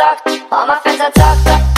All my friends are talk,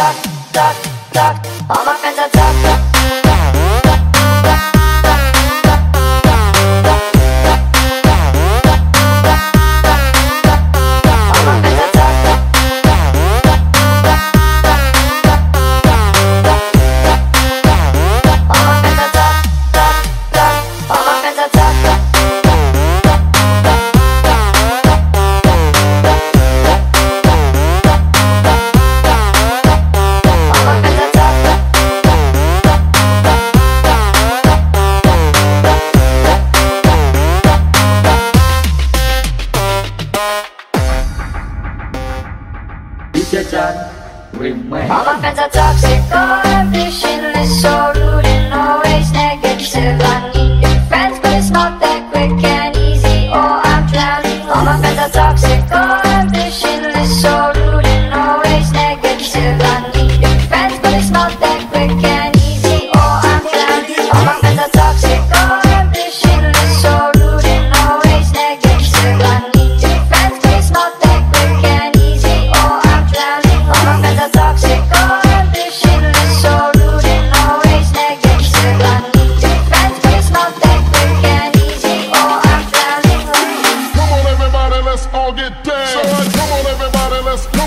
All my your time. All my friends are toxic, all ambitionless, so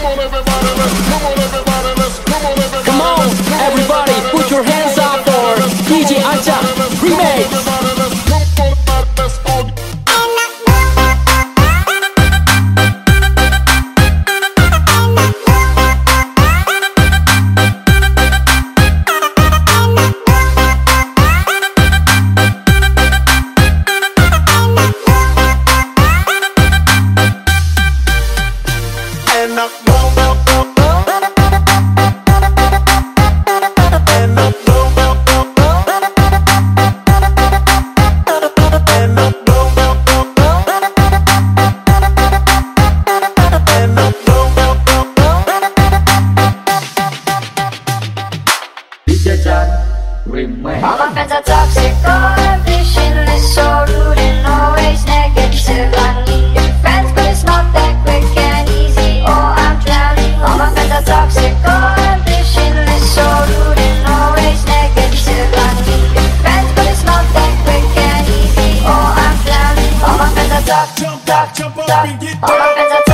Come on, everybody. Jump, jump, jump up and get down.